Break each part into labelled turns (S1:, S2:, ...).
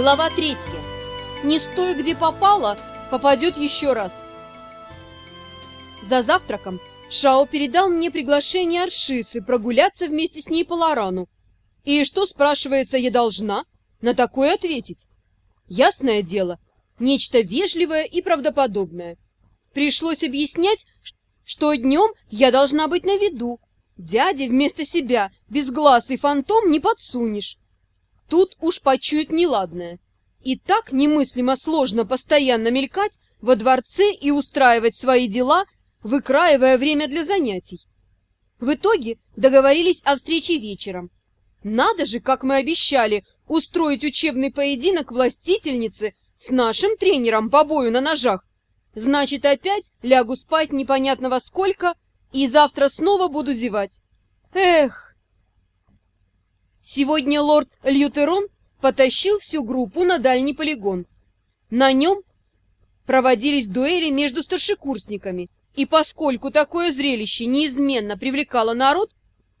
S1: Глава третья. Не стой, где попало, попадет еще раз. За завтраком Шао передал мне приглашение Аршисы прогуляться вместе с ней по Лорану. И что, спрашивается, я должна на такое ответить? Ясное дело, нечто вежливое и правдоподобное. Пришлось объяснять, что днем я должна быть на виду. Дяде вместо себя безгласый фантом не подсунешь. Тут уж почует неладное. И так немыслимо сложно постоянно мелькать во дворце и устраивать свои дела, выкраивая время для занятий. В итоге договорились о встрече вечером. Надо же, как мы обещали, устроить учебный поединок властительницы с нашим тренером по бою на ножах. Значит, опять лягу спать непонятно во сколько, и завтра снова буду зевать. Эх! Сегодня лорд Лютерон потащил всю группу на дальний полигон. На нем проводились дуэли между старшекурсниками, и поскольку такое зрелище неизменно привлекало народ,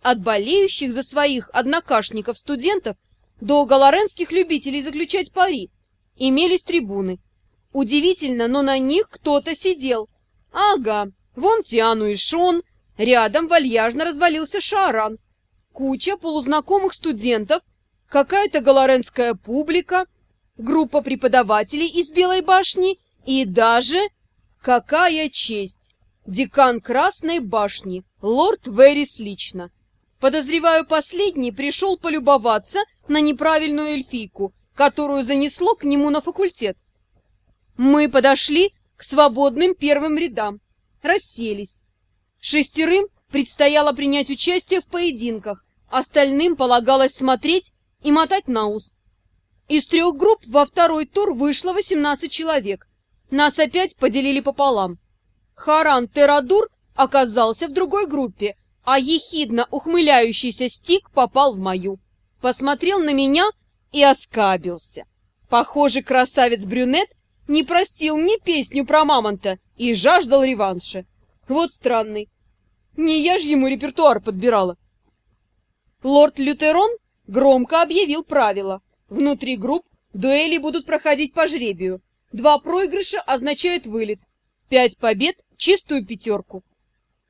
S1: от болеющих за своих однокашников-студентов до галаренских любителей заключать пари, имелись трибуны. Удивительно, но на них кто-то сидел. Ага, вон Тиану и Шон, рядом вальяжно развалился Шаран, куча полузнакомых студентов, какая-то галаренская публика, группа преподавателей из Белой башни и даже, какая честь, декан Красной башни, лорд Верис лично. Подозреваю, последний пришел полюбоваться на неправильную эльфийку, которую занесло к нему на факультет. Мы подошли к свободным первым рядам, расселись. Шестерым предстояло принять участие в поединках, остальным полагалось смотреть и мотать на ус. Из трех групп во второй тур вышло 18 человек. Нас опять поделили пополам. Харан Терадур оказался в другой группе, а ехидно ухмыляющийся Стик попал в мою. Посмотрел на меня и оскабился. Похоже, красавец-брюнет не простил мне песню про мамонта и жаждал реванша. Вот странный. Не я ж ему репертуар подбирала. Лорд Лютерон громко объявил правила. Внутри групп дуэли будут проходить по жребию. Два проигрыша означают вылет. Пять побед – чистую пятерку.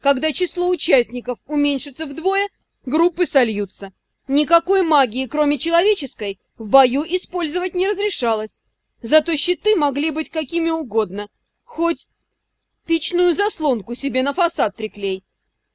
S1: Когда число участников уменьшится вдвое, группы сольются. Никакой магии, кроме человеческой, в бою использовать не разрешалось. Зато щиты могли быть какими угодно. Хоть печную заслонку себе на фасад приклей.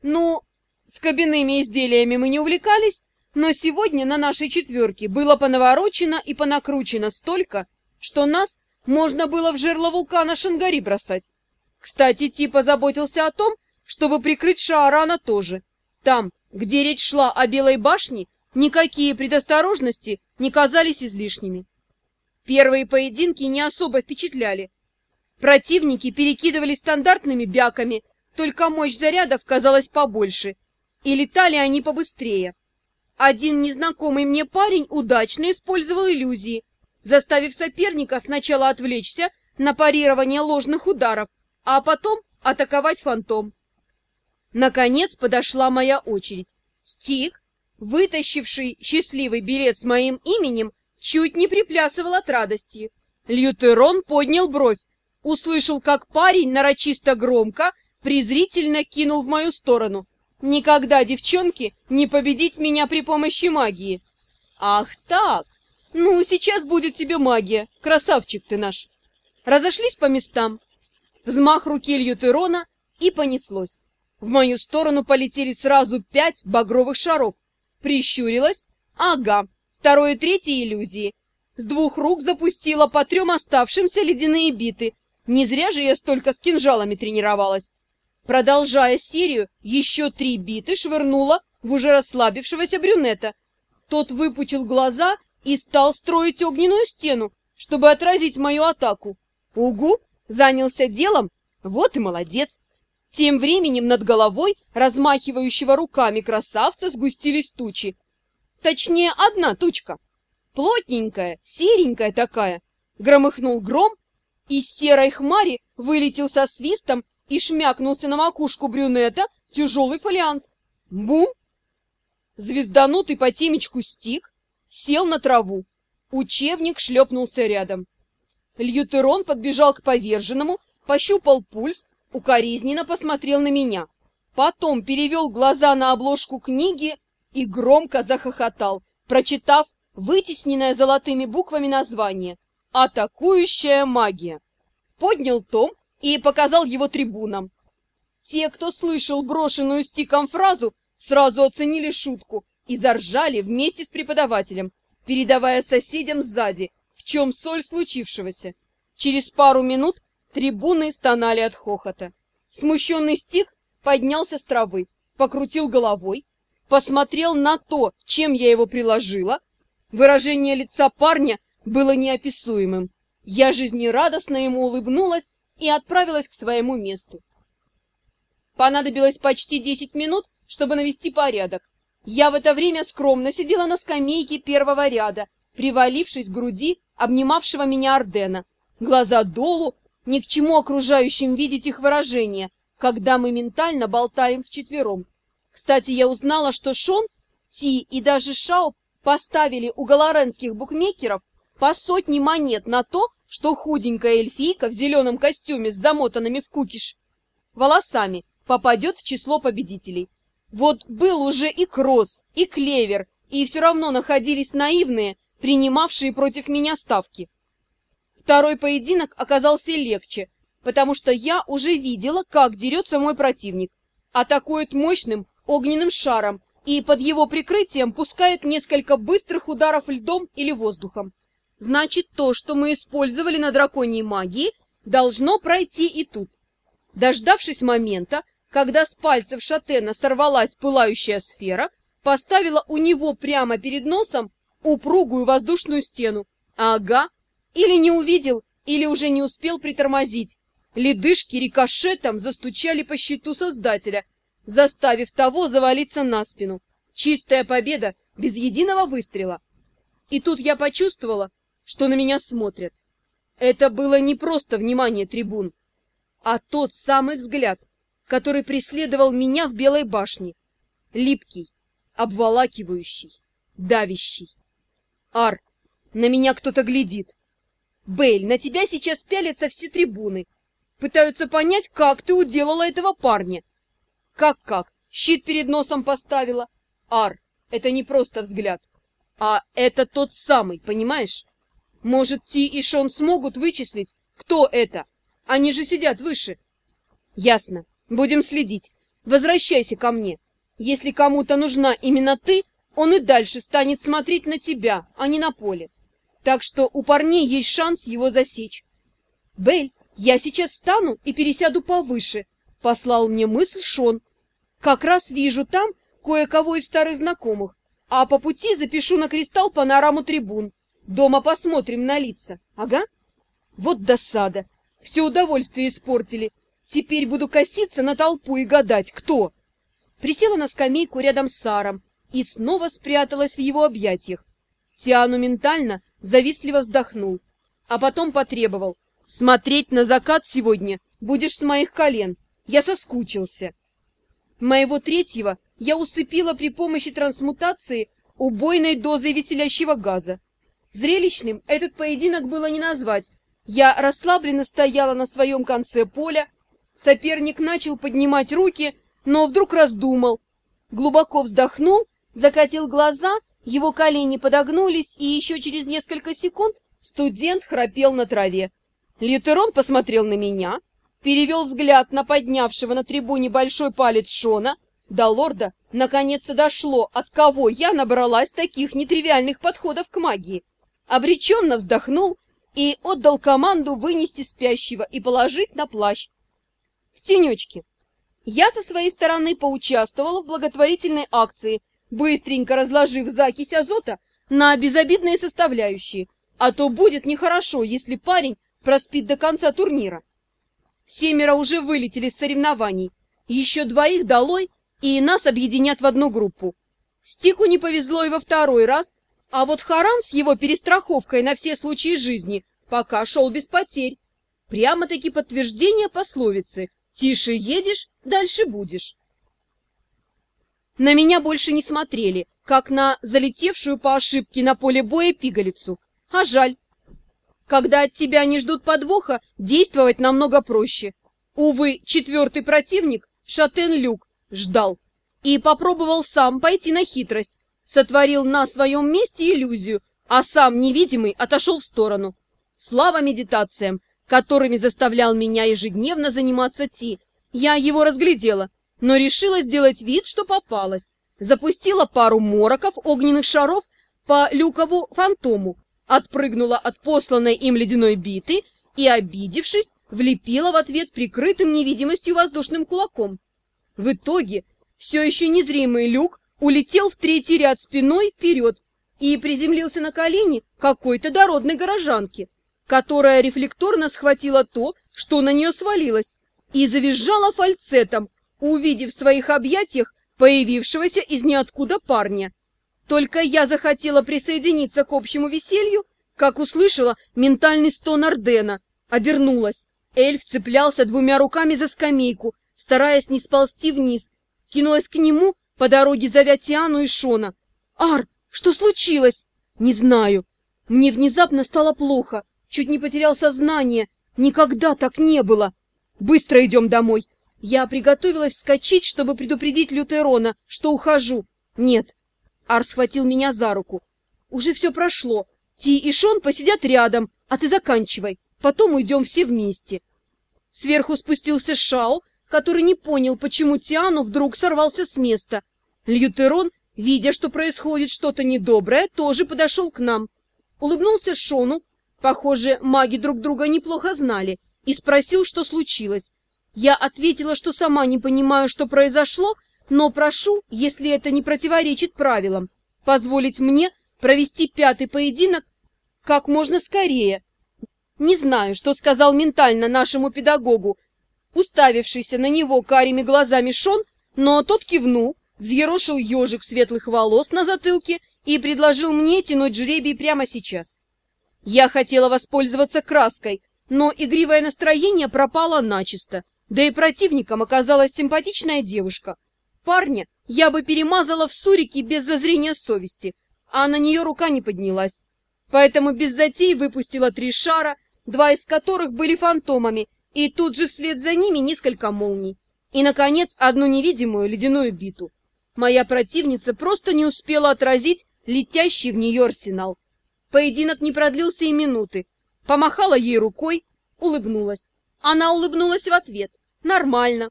S1: Ну, с кабинными изделиями мы не увлекались, но сегодня на нашей четверке было понаворочено и понакручено столько, что нас можно было в жерло вулкана Шангари бросать. Кстати, типа заботился о том, чтобы прикрыть Шаарана тоже. Там, где речь шла о Белой башне, никакие предосторожности не казались излишними. Первые поединки не особо впечатляли. Противники перекидывались стандартными бяками, только мощь зарядов казалась побольше, и летали они побыстрее. Один незнакомый мне парень удачно использовал иллюзии, заставив соперника сначала отвлечься на парирование ложных ударов, а потом атаковать фантом. Наконец подошла моя очередь. Стик, вытащивший счастливый билет с моим именем, чуть не приплясывал от радости. Льютерон поднял бровь, услышал, как парень нарочисто громко, презрительно кинул в мою сторону. Никогда, девчонки, не победить меня при помощи магии. Ах так! Ну, сейчас будет тебе магия, красавчик ты наш. Разошлись по местам. Взмах руки Льютерона, и понеслось. В мою сторону полетели сразу пять багровых шаров. Прищурилась. Ага, второй и третий иллюзии. С двух рук запустила по трем оставшимся ледяные биты. Не зря же я столько с кинжалами тренировалась. Продолжая серию, еще три биты швырнула в уже расслабившегося брюнета. Тот выпучил глаза и стал строить огненную стену, чтобы отразить мою атаку. Угу, занялся делом, вот и молодец. Тем временем над головой размахивающего руками красавца сгустились тучи. Точнее, одна тучка. Плотненькая, серенькая такая. Громыхнул гром, из серой хмари вылетел со свистом и шмякнулся на макушку брюнета тяжелый фолиант. Бум! Звезданутый по темечку стик сел на траву. Учебник шлепнулся рядом. Льютерон подбежал к поверженному, пощупал пульс, укоризненно посмотрел на меня. Потом перевел глаза на обложку книги и громко захохотал, прочитав вытесненное золотыми буквами название «Атакующая магия». Поднял том и показал его трибунам. Те, кто слышал брошенную стиком фразу, сразу оценили шутку и заржали вместе с преподавателем, передавая соседям сзади, в чем соль случившегося. Через пару минут трибуны стонали от хохота. Смущенный стик поднялся с травы, покрутил головой, посмотрел на то, чем я его приложила. Выражение лица парня было неописуемым. Я жизнерадостно ему улыбнулась и отправилась к своему месту. Понадобилось почти десять минут, чтобы навести порядок. Я в это время скромно сидела на скамейке первого ряда, привалившись к груди обнимавшего меня Ордена. Глаза долу, ни к чему окружающим видеть их выражение, когда мы ментально болтаем вчетвером. Кстати, я узнала, что Шон, Ти и даже Шао поставили у галаренских букмекеров по сотне монет на то, что худенькая эльфийка в зеленом костюме с замотанными в кукиш волосами попадет в число победителей. Вот был уже и Кросс, и Клевер, и все равно находились наивные, принимавшие против меня ставки. Второй поединок оказался легче, потому что я уже видела, как дерется мой противник. Атакует мощным огненным шаром и под его прикрытием пускает несколько быстрых ударов льдом или воздухом. Значит, то, что мы использовали на драконьей магии, должно пройти и тут. Дождавшись момента, когда с пальцев шатена сорвалась пылающая сфера, поставила у него прямо перед носом упругую воздушную стену. Ага, или не увидел, или уже не успел притормозить. Ледышки рикошетом застучали по щиту Создателя, заставив того завалиться на спину. Чистая победа без единого выстрела. И тут я почувствовала, что на меня смотрят. Это было не просто внимание трибун, а тот самый взгляд, который преследовал меня в Белой башне. Липкий, обволакивающий, давящий. Ар, на меня кто-то глядит. Бейль, на тебя сейчас пялятся все трибуны. Пытаются понять, как ты уделала этого парня. Как-как? Щит перед носом поставила. Ар, это не просто взгляд, а это тот самый, понимаешь? Может, Ти и Шон смогут вычислить, кто это? Они же сидят выше. Ясно. Будем следить. Возвращайся ко мне. Если кому-то нужна именно ты, он и дальше станет смотреть на тебя, а не на поле. Так что у парней есть шанс его засечь. Бель, я сейчас встану и пересяду повыше, послал мне мысль Шон. Как раз вижу там кое-кого из старых знакомых, а по пути запишу на кристалл панораму трибун. Дома посмотрим на лица. Ага. Вот досада. Все удовольствие испортили. Теперь буду коситься на толпу и гадать, кто. Присела на скамейку рядом с Саром, и снова спряталась в его объятиях. Тиану ментально завистливо вздохнул, а потом потребовал. «Смотреть на закат сегодня будешь с моих колен. Я соскучился». Моего третьего я усыпила при помощи трансмутации убойной дозой веселящего газа. Зрелищным этот поединок было не назвать. Я расслабленно стояла на своем конце поля. Соперник начал поднимать руки, но вдруг раздумал. Глубоко вздохнул закатил глаза, его колени подогнулись, и еще через несколько секунд студент храпел на траве. Лютерон посмотрел на меня, перевел взгляд на поднявшего на трибуне большой палец Шона. До лорда наконец-то дошло, от кого я набралась таких нетривиальных подходов к магии. Обреченно вздохнул и отдал команду вынести спящего и положить на плащ. В тенечке. Я со своей стороны поучаствовала в благотворительной акции – быстренько разложив закись азота на безобидные составляющие, а то будет нехорошо, если парень проспит до конца турнира. Семеро уже вылетели с соревнований, еще двоих долой, и нас объединят в одну группу. Стику не повезло и во второй раз, а вот Харан с его перестраховкой на все случаи жизни пока шел без потерь. Прямо-таки подтверждение пословицы «Тише едешь, дальше будешь». На меня больше не смотрели, как на залетевшую по ошибке на поле боя пигалицу. А жаль. Когда от тебя не ждут подвоха, действовать намного проще. Увы, четвертый противник, Шатен Люк, ждал. И попробовал сам пойти на хитрость. Сотворил на своем месте иллюзию, а сам, невидимый, отошел в сторону. Слава медитациям, которыми заставлял меня ежедневно заниматься Ти. Я его разглядела, но решила сделать вид, что попалась. Запустила пару мороков огненных шаров по люкову фантому, отпрыгнула от посланной им ледяной биты и, обидевшись, влепила в ответ прикрытым невидимостью воздушным кулаком. В итоге все еще незримый люк улетел в третий ряд спиной вперед и приземлился на колени какой-то дородной горожанки, которая рефлекторно схватила то, что на нее свалилось, и завизжала фальцетом, увидев в своих объятиях появившегося из ниоткуда парня. Только я захотела присоединиться к общему веселью, как услышала ментальный стон Ардена, обернулась. Эльф цеплялся двумя руками за скамейку, стараясь не сползти вниз. Кинулась к нему, по дороге зовя Тиану и Шона. «Ар, что случилось?» «Не знаю. Мне внезапно стало плохо. Чуть не потерял сознание. Никогда так не было. Быстро идем домой. Я приготовилась вскочить, чтобы предупредить Лютерона, что ухожу. Нет. Ар схватил меня за руку. Уже все прошло. Ти и Шон посидят рядом, а ты заканчивай. Потом уйдем все вместе. Сверху спустился Шао, который не понял, почему Тиану вдруг сорвался с места. Льютерон, видя, что происходит что-то недоброе, тоже подошел к нам. Улыбнулся Шону, похоже, маги друг друга неплохо знали, и спросил, что случилось. Я ответила, что сама не понимаю, что произошло, но прошу, если это не противоречит правилам, позволить мне провести пятый поединок как можно скорее, не знаю, что сказал ментально нашему педагогу, уставившийся на него карими глазами Шон, но тот кивнул, взъерошил ежик светлых волос на затылке и предложил мне тянуть жребий прямо сейчас. Я хотела воспользоваться краской, но игривое настроение пропало начисто, да и противником оказалась симпатичная девушка. Парня я бы перемазала в сурике без зазрения совести, а на нее рука не поднялась. Поэтому без затей выпустила три шара, два из которых были фантомами, и тут же вслед за ними несколько молний. И, наконец, одну невидимую ледяную биту. Моя противница просто не успела отразить летящий в нее арсенал. Поединок не продлился и минуты. Помахала ей рукой, улыбнулась. Она улыбнулась в ответ. Нормально.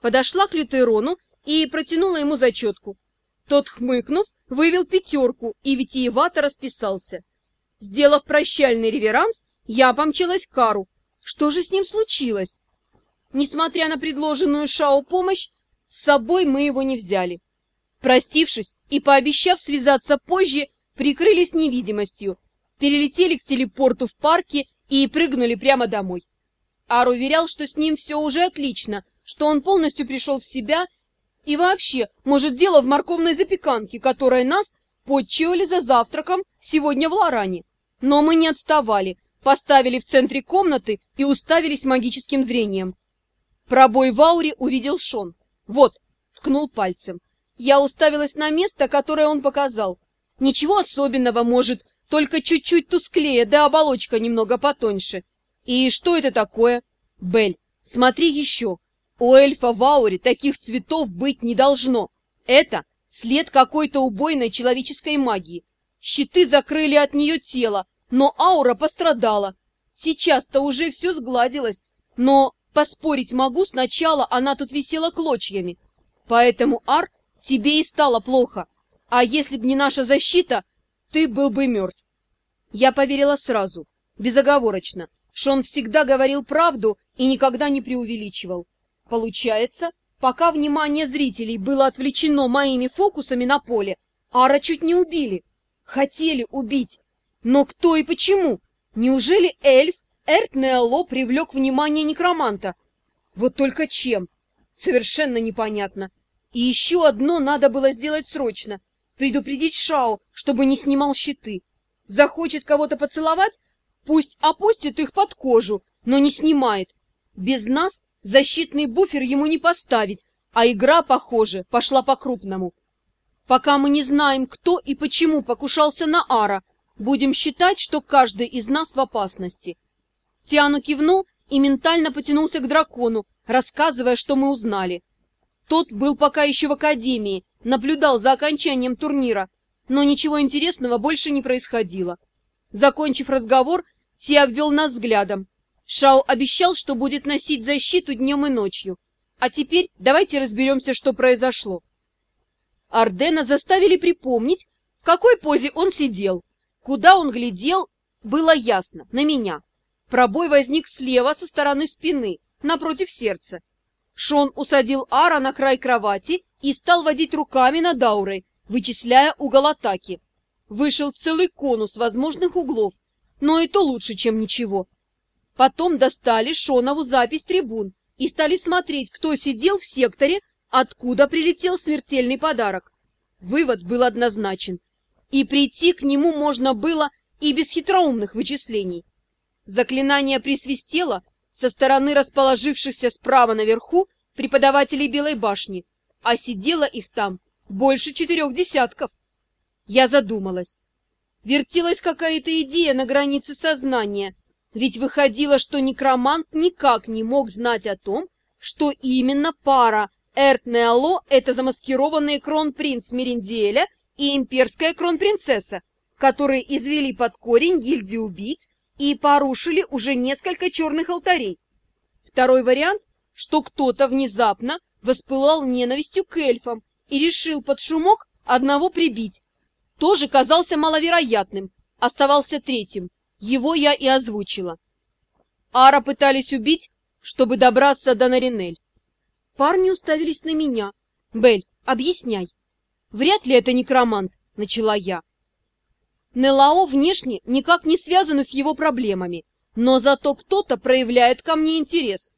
S1: Подошла к Лютерону и протянула ему зачетку. Тот, хмыкнув, вывел пятерку и витиевато расписался. Сделав прощальный реверанс, я помчалась к Кару. Что же с ним случилось? Несмотря на предложенную Шао помощь, с собой мы его не взяли. Простившись и пообещав связаться позже, прикрылись невидимостью, перелетели к телепорту в парке и прыгнули прямо домой. Ар уверял, что с ним все уже отлично, что он полностью пришел в себя и вообще, может, дело в морковной запеканке, которой нас подчивали за завтраком сегодня в Лоране. Но мы не отставали, поставили в центре комнаты и уставились магическим зрением. Пробой в ауре увидел Шон. Вот, ткнул пальцем. Я уставилась на место, которое он показал. Ничего особенного, может, только чуть-чуть тусклее, да оболочка немного потоньше. И что это такое? Бель, смотри еще. У эльфа в ауре таких цветов быть не должно. Это след какой-то убойной человеческой магии. Щиты закрыли от нее тело, но аура пострадала. Сейчас-то уже все сгладилось, но поспорить могу, сначала она тут висела клочьями. Поэтому, Ар, тебе и стало плохо. А если б не наша защита, ты был бы мертв. Я поверила сразу, безоговорочно, что он всегда говорил правду и никогда не преувеличивал. Получается, пока внимание зрителей было отвлечено моими фокусами на поле, Ара чуть не убили. Хотели убить, но кто и почему? Неужели эльф Эртнеало привлек внимание некроманта? Вот только чем? Совершенно непонятно. И еще одно надо было сделать срочно. Предупредить Шао, чтобы не снимал щиты. Захочет кого-то поцеловать? Пусть опустит их под кожу, но не снимает. Без нас защитный буфер ему не поставить, а игра, похоже, пошла по-крупному. Пока мы не знаем, кто и почему покушался на Ара, будем считать, что каждый из нас в опасности. Тиану кивнул и ментально потянулся к дракону, рассказывая, что мы узнали. Тот был пока еще в академии, наблюдал за окончанием турнира, но ничего интересного больше не происходило. Закончив разговор, Ти обвел нас взглядом. Шао обещал, что будет носить защиту днем и ночью. А теперь давайте разберемся, что произошло. Ардена заставили припомнить, в какой позе он сидел. Куда он глядел, было ясно, на меня. Пробой возник слева со стороны спины, напротив сердца. Шон усадил Ара на край кровати и стал водить руками над аурой, вычисляя угол атаки. Вышел целый конус возможных углов, но и то лучше, чем ничего. Потом достали Шонову запись трибун и стали смотреть, кто сидел в секторе, откуда прилетел смертельный подарок. Вывод был однозначен, и прийти к нему можно было и без хитроумных вычислений. Заклинание присвистело со стороны расположившихся справа наверху преподавателей Белой башни, а сидело их там больше четырех десятков. Я задумалась. Вертелась какая-то идея на границе сознания, ведь выходило, что некромант никак не мог знать о том, что именно пара Эрт Неало — это замаскированный кронпринц Мериндиэля и имперская кронпринцесса, которые извели под корень гильдии убийц и порушили уже несколько черных алтарей. Второй вариант, что кто-то внезапно воспылал ненавистью к эльфам и решил под шумок одного прибить, тоже казался маловероятным, оставался третьим. Его я и озвучила. Ара пытались убить, чтобы добраться до Наринель. Парни уставились на меня. «Бель, объясняй». «Вряд ли это некромант», — начала я. Нелао внешне никак не связаны с его проблемами, но зато кто-то проявляет ко мне интерес.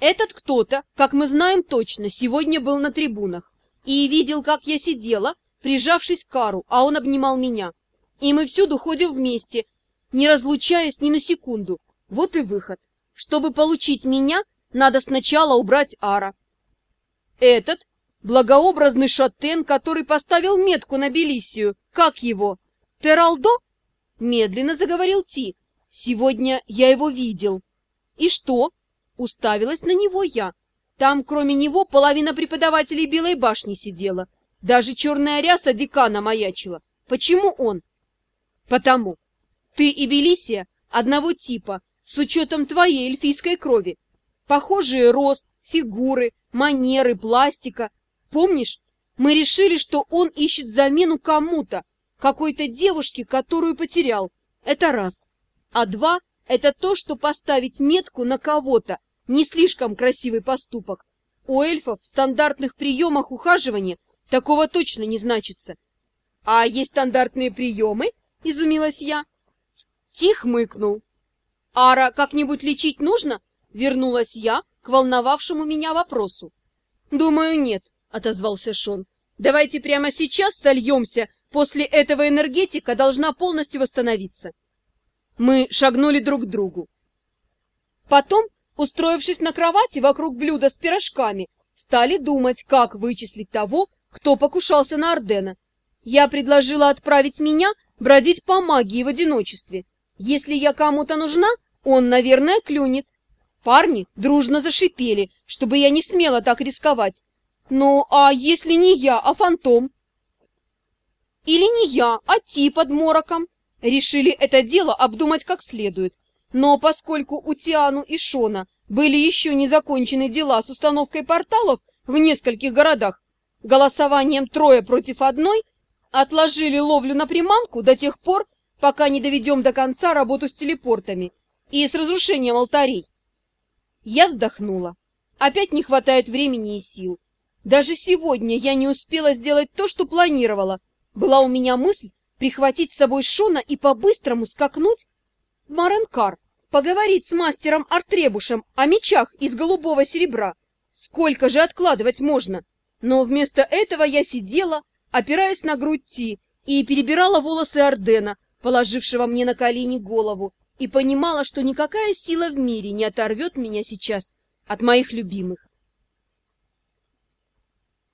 S1: Этот кто-то, как мы знаем точно, сегодня был на трибунах и видел, как я сидела, прижавшись к Кару, а он обнимал меня. И мы всюду ходим вместе, не разлучаясь ни на секунду. Вот и выход. Чтобы получить меня, надо сначала убрать Ара. Этот благообразный шатен, который поставил метку на Белиссию, как его? Пералдо? Медленно заговорил Ти. Сегодня я его видел. И что? Уставилась на него я. Там, кроме него, половина преподавателей Белой башни сидела. Даже черная ряса декана маячила. Почему он? Потому. Ты и Белисия одного типа, с учетом твоей эльфийской крови. Похожие рост, фигуры, манеры, пластика. Помнишь, мы решили, что он ищет замену кому-то, какой-то девушке, которую потерял. Это раз. А два — это то, что поставить метку на кого-то не слишком красивый поступок. У эльфов в стандартных приемах ухаживания такого точно не значится. А есть стандартные приемы? Изумилась я. Тих мыкнул. Ара как-нибудь лечить нужно? Вернулась я к волновавшему меня вопросу. Думаю, нет, отозвался Шон. Давайте прямо сейчас сольемся После этого энергетика должна полностью восстановиться. Мы шагнули друг к другу. Потом, устроившись на кровати вокруг блюда с пирожками, стали думать, как вычислить того, кто покушался на Ордена. Я предложила отправить меня бродить по магии в одиночестве. Если я кому-то нужна, он, наверное, клюнет. Парни дружно зашипели, чтобы я не смела так рисковать. Ну, а если не я, а фантом? Или не я, а Ти под мороком. Решили это дело обдумать как следует. Но поскольку у Тиану и Шона были еще не закончены дела с установкой порталов в нескольких городах, голосованием трое против одной, отложили ловлю на приманку до тех пор, пока не доведем до конца работу с телепортами и с разрушением алтарей. Я вздохнула. Опять не хватает времени и сил. Даже сегодня я не успела сделать то, что планировала, была у меня мысль прихватить с собой Шона и по-быстрому скакнуть в Маренкар, поговорить с мастером Артребушем о мечах из голубого серебра. Сколько же откладывать можно? Но вместо этого я сидела, опираясь на грудь Ти, и перебирала волосы Ордена, положившего мне на колени голову, и понимала, что никакая сила в мире не оторвет меня сейчас от моих любимых.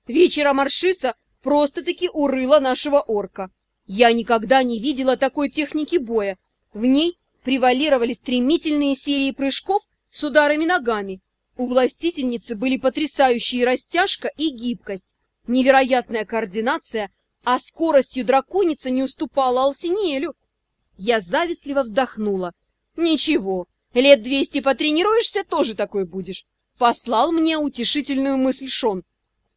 S1: Вечером Аршиса просто-таки урыла нашего орка. Я никогда не видела такой техники боя. В ней превалировали стремительные серии прыжков с ударами ногами. У властительницы были потрясающие растяжка и гибкость, невероятная координация, а скоростью драконица не уступала Алсинелю. Я завистливо вздохнула. Ничего, лет двести потренируешься, тоже такой будешь. Послал мне утешительную мысль Шон.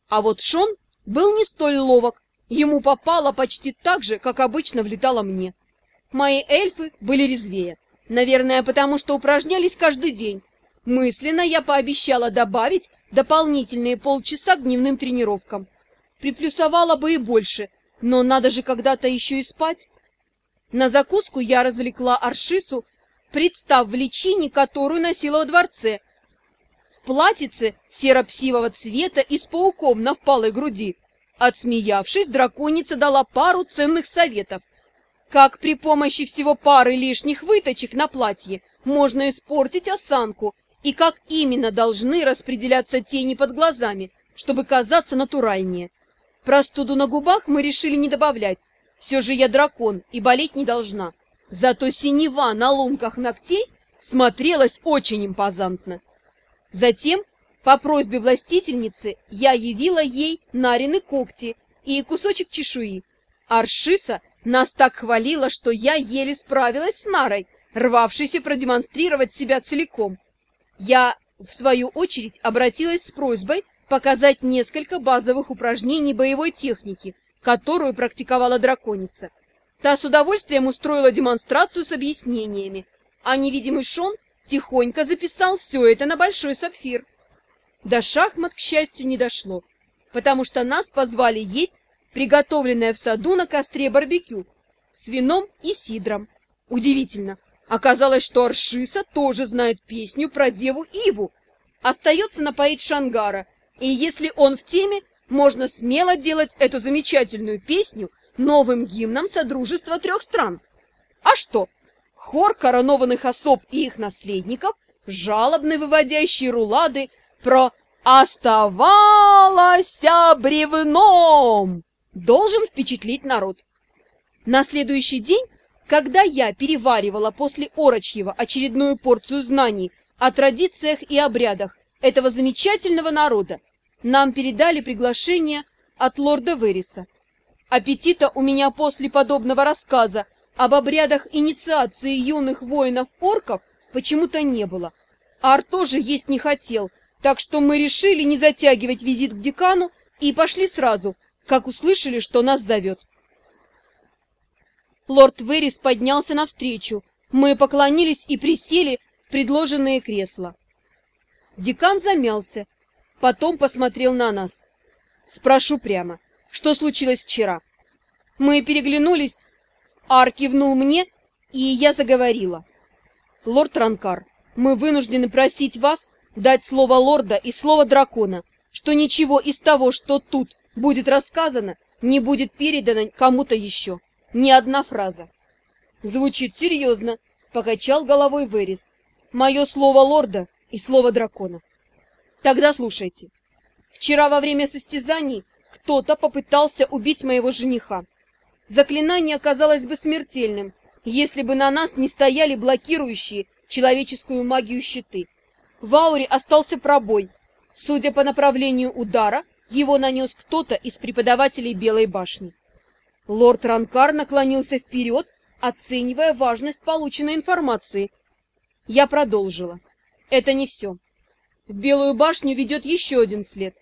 S1: А вот Шон был не столь ловок. Ему попало почти так же, как обычно влетало мне. Мои эльфы были резвее. Наверное, потому что упражнялись каждый день. Мысленно я пообещала добавить дополнительные полчаса к дневным тренировкам. Приплюсовала бы и больше, но надо же когда-то еще и спать. На закуску я развлекла Аршису, представ в личине, которую носила во дворце, платьице серо-псивого цвета и с пауком на впалой груди. Отсмеявшись, драконица дала пару ценных советов. Как при помощи всего пары лишних выточек на платье можно испортить осанку, и как именно должны распределяться тени под глазами, чтобы казаться натуральнее. Простуду на губах мы решили не добавлять. Все же я дракон и болеть не должна. Зато синева на лунках ногтей смотрелась очень импозантно. Затем, по просьбе властительницы, я явила ей нарины когти и кусочек чешуи. Аршиса нас так хвалила, что я еле справилась с Нарой, рвавшейся продемонстрировать себя целиком. Я, в свою очередь, обратилась с просьбой показать несколько базовых упражнений боевой техники, которую практиковала драконица. Та с удовольствием устроила демонстрацию с объяснениями, а невидимый Шон тихонько записал все это на большой сапфир. До шахмат, к счастью, не дошло, потому что нас позвали есть приготовленное в саду на костре барбекю с вином и сидром. Удивительно, оказалось, что Аршиса тоже знает песню про деву Иву. Остается напоить Шангара, и если он в теме, можно смело делать эту замечательную песню новым гимном Содружества трех стран. А что, Хор коронованных особ и их наследников, жалобно выводящие рулады про «оставалось бревном», должен впечатлить народ. На следующий день, когда я переваривала после Орочьего очередную порцию знаний о традициях и обрядах этого замечательного народа, нам передали приглашение от лорда Вериса. Аппетита у меня после подобного рассказа об обрядах инициации юных воинов-орков почему-то не было. Ар тоже есть не хотел, так что мы решили не затягивать визит к декану и пошли сразу, как услышали, что нас зовет. Лорд Верис поднялся навстречу. Мы поклонились и присели в предложенные кресла. Декан замялся, потом посмотрел на нас. Спрошу прямо, что случилось вчера? Мы переглянулись Ар кивнул мне, и я заговорила. «Лорд Ранкар, мы вынуждены просить вас дать слово лорда и слово дракона, что ничего из того, что тут будет рассказано, не будет передано кому-то еще. Ни одна фраза». «Звучит серьезно», — покачал головой Верис. «Мое слово лорда и слово дракона». «Тогда слушайте. Вчера во время состязаний кто-то попытался убить моего жениха. Заклинание оказалось бы смертельным, если бы на нас не стояли блокирующие человеческую магию щиты. В ауре остался пробой. Судя по направлению удара, его нанес кто-то из преподавателей Белой башни. Лорд Ранкар наклонился вперед, оценивая важность полученной информации. Я продолжила. Это не все. В Белую башню ведет еще один след.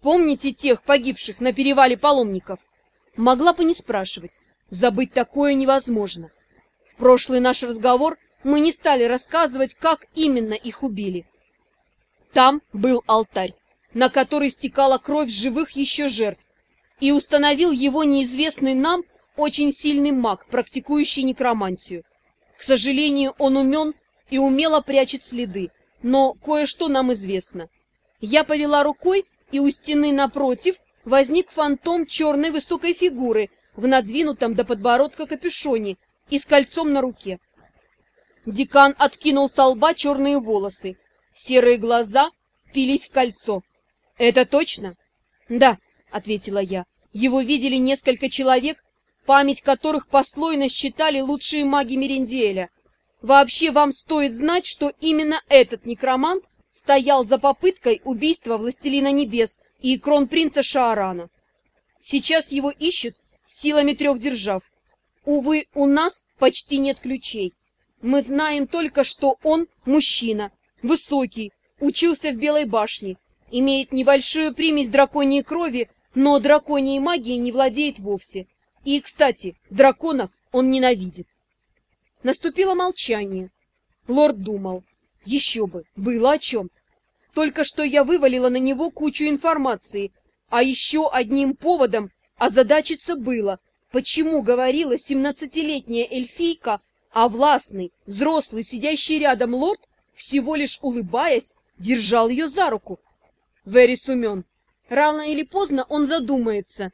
S1: Помните тех погибших на перевале паломников? Могла бы не спрашивать. Забыть такое невозможно. В прошлый наш разговор мы не стали рассказывать, как именно их убили. Там был алтарь, на который стекала кровь живых еще жертв, и установил его неизвестный нам очень сильный маг, практикующий некромантию. К сожалению, он умен и умело прячет следы, но кое-что нам известно. Я повела рукой, и у стены напротив возник фантом черной высокой фигуры в надвинутом до подбородка капюшоне и с кольцом на руке. Декан откинул со лба черные волосы. Серые глаза впились в кольцо. «Это точно?» «Да», — ответила я. «Его видели несколько человек, память которых послойно считали лучшие маги Меренделя. Вообще вам стоит знать, что именно этот некромант стоял за попыткой убийства Властелина Небес и кронпринца Шаарана. Сейчас его ищут силами трех держав. Увы, у нас почти нет ключей. Мы знаем только, что он мужчина, высокий, учился в Белой башне, имеет небольшую примесь драконьей крови, но драконьей магией не владеет вовсе. И, кстати, драконов он ненавидит. Наступило молчание. Лорд думал. Еще бы, было о чем. Только что я вывалила на него кучу информации, а еще одним поводом озадачиться было, почему говорила семнадцатилетняя эльфийка, а властный, взрослый, сидящий рядом лорд, всего лишь улыбаясь, держал ее за руку. Верис умен. Рано или поздно он задумается.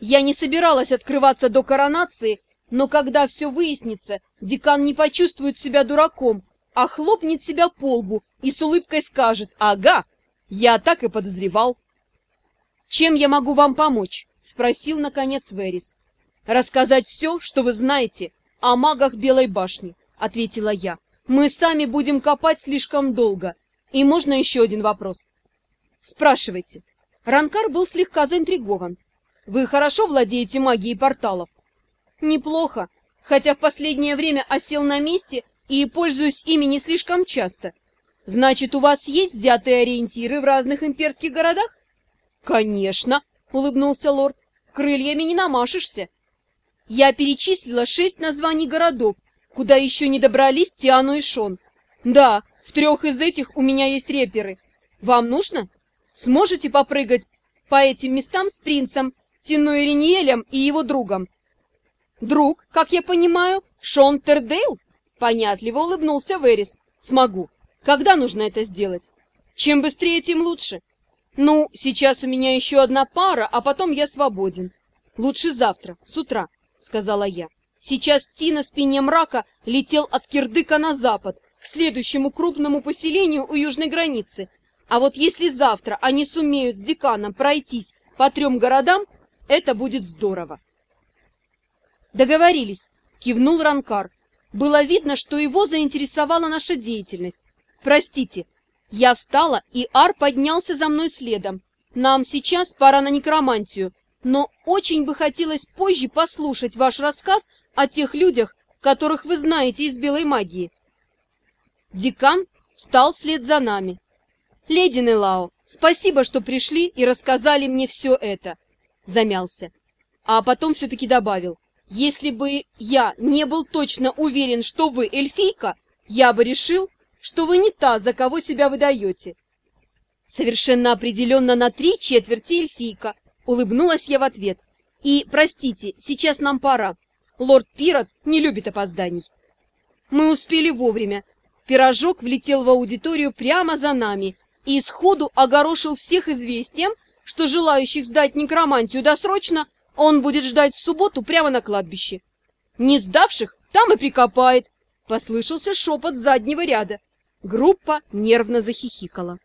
S1: Я не собиралась открываться до коронации, но когда все выяснится, декан не почувствует себя дураком, а хлопнет себя по лбу и с улыбкой скажет «Ага, я так и подозревал». «Чем я могу вам помочь?» — спросил, наконец, Верис. «Рассказать все, что вы знаете о магах Белой башни», — ответила я. «Мы сами будем копать слишком долго. И можно еще один вопрос?» «Спрашивайте». Ранкар был слегка заинтригован. «Вы хорошо владеете магией порталов?» «Неплохо, хотя в последнее время осел на месте и пользуюсь ими не слишком часто. Значит, у вас есть взятые ориентиры в разных имперских городах? Конечно, улыбнулся лорд. Крыльями не намашешься. Я перечислила шесть названий городов, куда еще не добрались Тиану и Шон. Да, в трех из этих у меня есть реперы. Вам нужно? Сможете попрыгать по этим местам с принцем, Тину Ириниелем и его другом? Друг, как я понимаю, Шон Тердейл? Понятливо улыбнулся Верис. Смогу. Когда нужно это сделать? Чем быстрее, тем лучше. Ну, сейчас у меня еще одна пара, а потом я свободен. Лучше завтра, с утра, сказала я. Сейчас Ти на спине мрака летел от Кирдыка на запад, к следующему крупному поселению у южной границы. А вот если завтра они сумеют с деканом пройтись по трем городам, это будет здорово. Договорились, кивнул Ранкар. Было видно, что его заинтересовала наша деятельность. Простите, я встала, и Ар поднялся за мной следом. Нам сейчас пора на некромантию, но очень бы хотелось позже послушать ваш рассказ о тех людях, которых вы знаете из белой магии. Декан встал вслед за нами. «Леди Нелао, спасибо, что пришли и рассказали мне все это», — замялся. А потом все-таки добавил. Если бы я не был точно уверен, что вы эльфийка, я бы решил, что вы не та, за кого себя выдаете. Совершенно определенно на три четверти эльфийка, улыбнулась я в ответ. И, простите, сейчас нам пора. Лорд Пирот не любит опозданий. Мы успели вовремя. Пирожок влетел в аудиторию прямо за нами и сходу огорошил всех известием, что желающих сдать некромантию досрочно он будет ждать в субботу прямо на кладбище. Не сдавших там и прикопает. Послышался шепот заднего ряда. Группа нервно захихикала.